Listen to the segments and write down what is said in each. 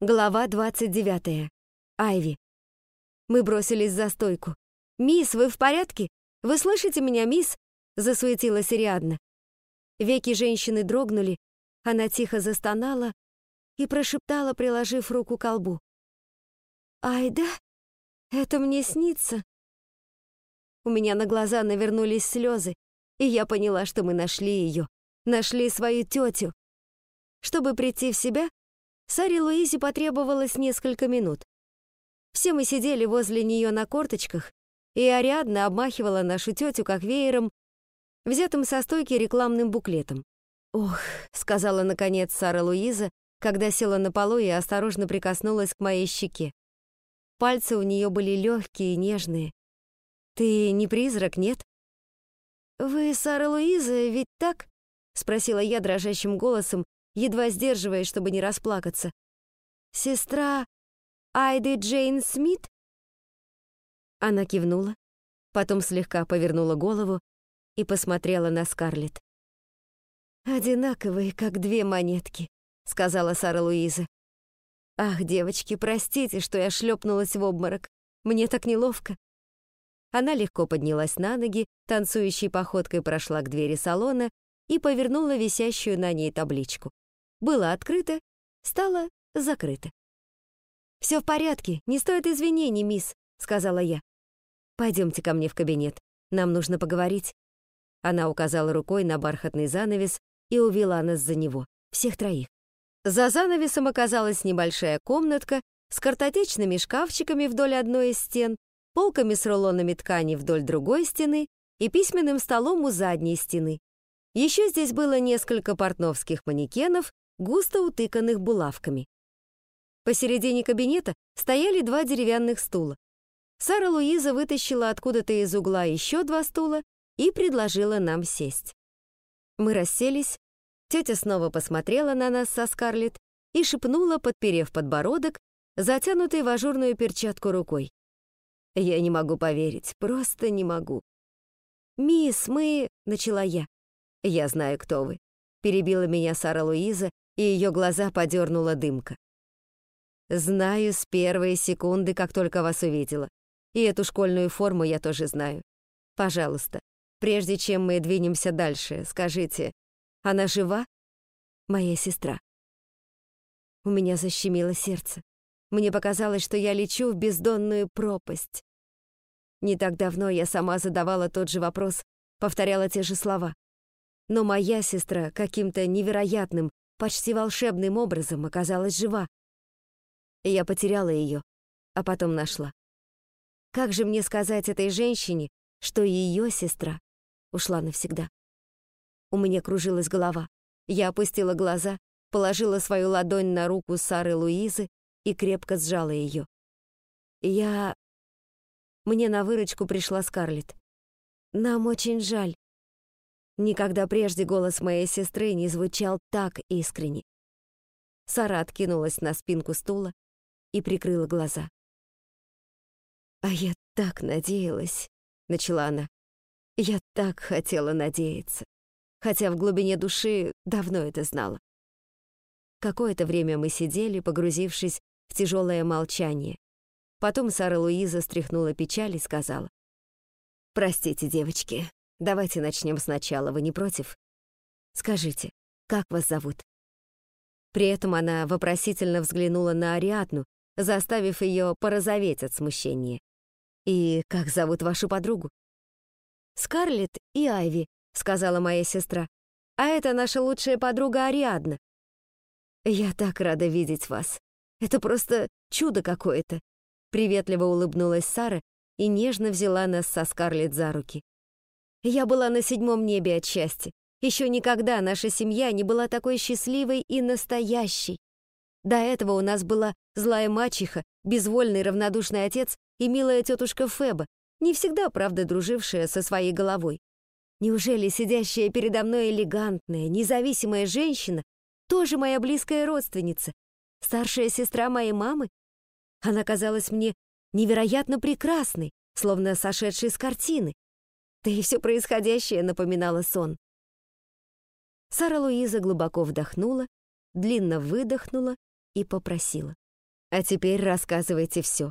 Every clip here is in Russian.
Глава 29. Айви. Мы бросились за стойку. «Мисс, вы в порядке? Вы слышите меня, мисс?» Засуетилась Ариадна. Веки женщины дрогнули, она тихо застонала и прошептала, приложив руку к колбу. «Ай да, это мне снится». У меня на глаза навернулись слезы, и я поняла, что мы нашли ее, нашли свою тетю. Чтобы прийти в себя, Саре Луизе потребовалось несколько минут. Все мы сидели возле нее на корточках, и Ариадна обмахивала нашу тетю как веером, взятым со стойки рекламным буклетом. «Ох», — сказала наконец Сара Луиза, когда села на полу и осторожно прикоснулась к моей щеке. Пальцы у нее были легкие и нежные. «Ты не призрак, нет?» «Вы Сара Луиза, ведь так?» — спросила я дрожащим голосом, едва сдерживаясь, чтобы не расплакаться. «Сестра Айды Джейн Смит?» Она кивнула, потом слегка повернула голову и посмотрела на Скарлетт. «Одинаковые, как две монетки», — сказала Сара Луиза. «Ах, девочки, простите, что я шлепнулась в обморок. Мне так неловко». Она легко поднялась на ноги, танцующей походкой прошла к двери салона и повернула висящую на ней табличку. Было открыто, стало закрыто. «Все в порядке, не стоит извинений, мисс», — сказала я. «Пойдемте ко мне в кабинет, нам нужно поговорить». Она указала рукой на бархатный занавес и увела нас за него, всех троих. За занавесом оказалась небольшая комнатка с картотечными шкафчиками вдоль одной из стен, полками с рулонами ткани вдоль другой стены и письменным столом у задней стены. Еще здесь было несколько портновских манекенов густо утыканных булавками. Посередине кабинета стояли два деревянных стула. Сара Луиза вытащила откуда-то из угла еще два стула и предложила нам сесть. Мы расселись, тетя снова посмотрела на нас со Скарлетт и шепнула, подперев подбородок, затянутой в ажурную перчатку рукой. «Я не могу поверить, просто не могу». «Мисс, мы...» — начала я. «Я знаю, кто вы», — перебила меня Сара Луиза и ее глаза подернула дымка. Знаю с первой секунды, как только вас увидела. И эту школьную форму я тоже знаю. Пожалуйста, прежде чем мы двинемся дальше, скажите, она жива? Моя сестра. У меня защемило сердце. Мне показалось, что я лечу в бездонную пропасть. Не так давно я сама задавала тот же вопрос, повторяла те же слова. Но моя сестра каким-то невероятным, почти волшебным образом оказалась жива. Я потеряла ее, а потом нашла. Как же мне сказать этой женщине, что ее сестра ушла навсегда? У меня кружилась голова. Я опустила глаза, положила свою ладонь на руку Сары Луизы и крепко сжала ее. Я... Мне на выручку пришла Скарлетт. Нам очень жаль. Никогда прежде голос моей сестры не звучал так искренне. Сара откинулась на спинку стула и прикрыла глаза. «А я так надеялась», — начала она. «Я так хотела надеяться, хотя в глубине души давно это знала». Какое-то время мы сидели, погрузившись в тяжелое молчание. Потом Сара Луиза стряхнула печаль и сказала. «Простите, девочки, Давайте начнем сначала, вы не против? Скажите, как вас зовут?» При этом она вопросительно взглянула на Ариадну, заставив ее порозоветь от смущения. «И как зовут вашу подругу?» «Скарлетт и Айви», — сказала моя сестра. «А это наша лучшая подруга Ариадна». «Я так рада видеть вас. Это просто чудо какое-то», — приветливо улыбнулась Сара и нежно взяла нас со Скарлетт за руки. Я была на седьмом небе от счастья. Еще никогда наша семья не была такой счастливой и настоящей. До этого у нас была злая мачеха, безвольный равнодушный отец и милая тетушка Феба, не всегда, правда, дружившая со своей головой. Неужели сидящая передо мной элегантная, независимая женщина тоже моя близкая родственница, старшая сестра моей мамы? Она казалась мне невероятно прекрасной, словно сошедшей с картины. Да и все происходящее напоминало сон. Сара Луиза глубоко вдохнула, длинно выдохнула и попросила. А теперь рассказывайте все.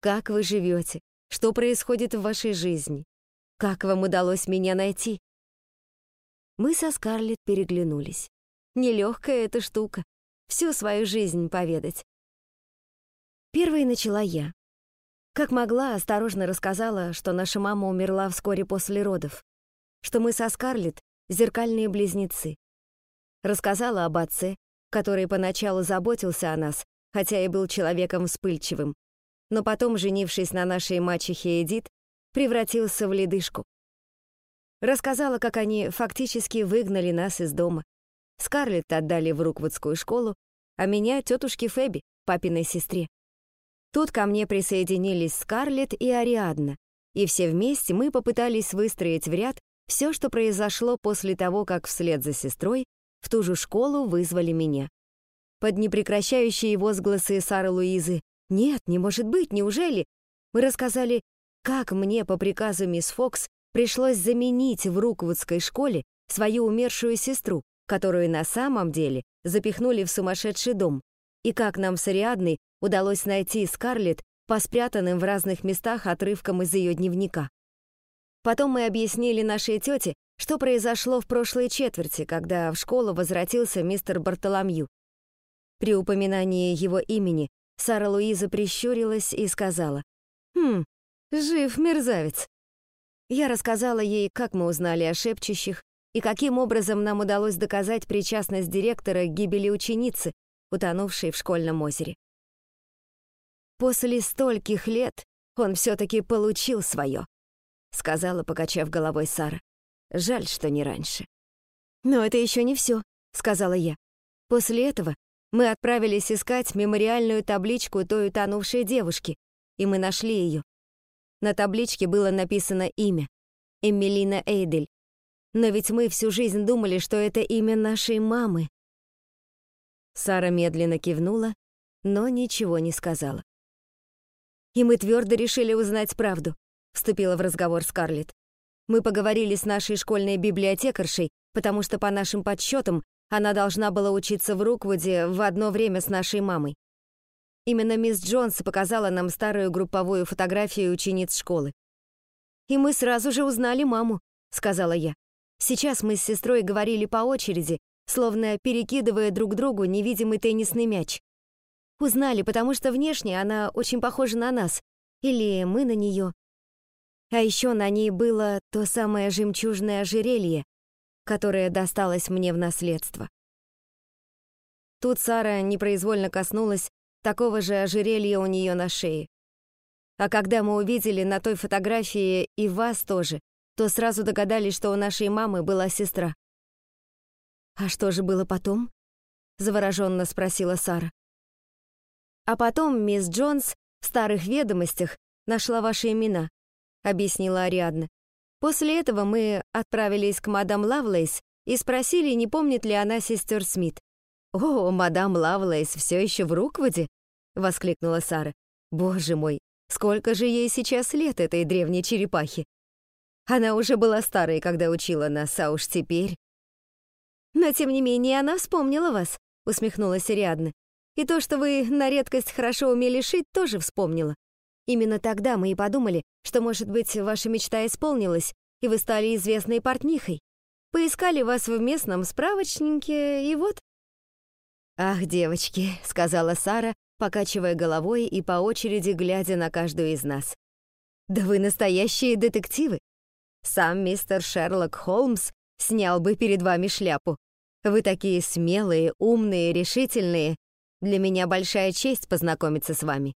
Как вы живете? Что происходит в вашей жизни? Как вам удалось меня найти?» Мы со Скарлетт переглянулись. Нелегкая эта штука. Всю свою жизнь поведать. Первой начала я. Как могла, осторожно рассказала, что наша мама умерла вскоре после родов, что мы со Скарлетт — зеркальные близнецы. Рассказала об отце, который поначалу заботился о нас, хотя и был человеком вспыльчивым, но потом, женившись на нашей мачехе Эдит, превратился в ледышку. Рассказала, как они фактически выгнали нас из дома. Скарлетт отдали в Руквудскую школу, а меня — тетушке Фэби, папиной сестре. Тут ко мне присоединились Скарлетт и Ариадна, и все вместе мы попытались выстроить в ряд все, что произошло после того, как вслед за сестрой в ту же школу вызвали меня. Под непрекращающие возгласы Сары Луизы «Нет, не может быть, неужели?» мы рассказали, как мне по приказу мисс Фокс пришлось заменить в Руквудской школе свою умершую сестру, которую на самом деле запихнули в сумасшедший дом, и как нам с Ариадной удалось найти Скарлетт по спрятанным в разных местах отрывкам из ее дневника. Потом мы объяснили нашей тете, что произошло в прошлой четверти, когда в школу возвратился мистер Бартоломью. При упоминании его имени Сара Луиза прищурилась и сказала, «Хм, жив мерзавец». Я рассказала ей, как мы узнали о шепчущих и каким образом нам удалось доказать причастность директора к гибели ученицы, утонувшей в школьном озере. После стольких лет он все-таки получил свое, сказала, покачав головой Сара. Жаль, что не раньше. Но это еще не все, сказала я. После этого мы отправились искать мемориальную табличку той утонувшей девушки, и мы нашли ее. На табличке было написано имя — Эмилина Эйдель. Но ведь мы всю жизнь думали, что это имя нашей мамы. Сара медленно кивнула, но ничего не сказала. «И мы твердо решили узнать правду», — вступила в разговор Скарлетт. «Мы поговорили с нашей школьной библиотекаршей, потому что, по нашим подсчетам, она должна была учиться в Руквуде в одно время с нашей мамой. Именно мисс Джонс показала нам старую групповую фотографию учениц школы. «И мы сразу же узнали маму», — сказала я. Сейчас мы с сестрой говорили по очереди, словно перекидывая друг другу невидимый теннисный мяч. Узнали, потому что внешне она очень похожа на нас, или мы на нее. А еще на ней было то самое жемчужное ожерелье, которое досталось мне в наследство. Тут Сара непроизвольно коснулась такого же ожерелья у нее на шее. А когда мы увидели на той фотографии и вас тоже, то сразу догадались, что у нашей мамы была сестра. «А что же было потом?» — завороженно спросила Сара. «А потом мисс Джонс в старых ведомостях нашла ваши имена», — объяснила Ариадна. «После этого мы отправились к мадам Лавлейс и спросили, не помнит ли она сестер Смит. «О, мадам Лавлейс все еще в Руквуде?» — воскликнула Сара. «Боже мой, сколько же ей сейчас лет, этой древней черепахе! Она уже была старой, когда учила нас, а уж теперь...» «Но, тем не менее, она вспомнила вас», — усмехнулась Ариадна. «И то, что вы на редкость хорошо умели шить, тоже вспомнила. Именно тогда мы и подумали, что, может быть, ваша мечта исполнилась, и вы стали известной портнихой. Поискали вас в местном справочнике, и вот...» «Ах, девочки», — сказала Сара, покачивая головой и по очереди глядя на каждую из нас. «Да вы настоящие детективы. Сам мистер Шерлок Холмс снял бы перед вами шляпу. Вы такие смелые, умные, решительные. Для меня большая честь познакомиться с вами».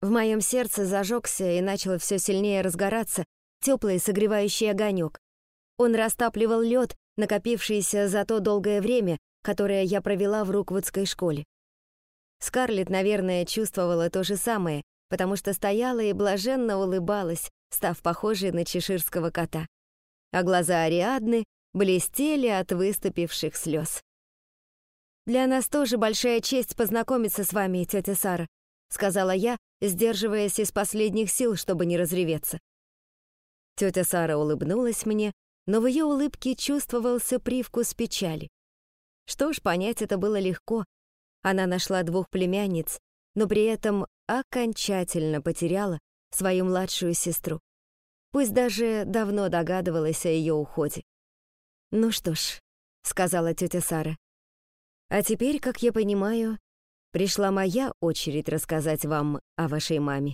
В моем сердце зажегся и начал все сильнее разгораться теплый согревающий огонек. Он растапливал лед, накопившийся за то долгое время, которое я провела в Руквудской школе. Скарлетт, наверное, чувствовала то же самое, потому что стояла и блаженно улыбалась, став похожей на чеширского кота. А глаза Ариадны блестели от выступивших слез. «Для нас тоже большая честь познакомиться с вами, тетя Сара», сказала я, сдерживаясь из последних сил, чтобы не разреветься. Тетя Сара улыбнулась мне, но в ее улыбке чувствовался привкус печали. Что ж, понять это было легко. Она нашла двух племянниц, но при этом окончательно потеряла свою младшую сестру. Пусть даже давно догадывалась о ее уходе. «Ну что ж», — сказала тетя Сара, «а теперь, как я понимаю, пришла моя очередь рассказать вам о вашей маме».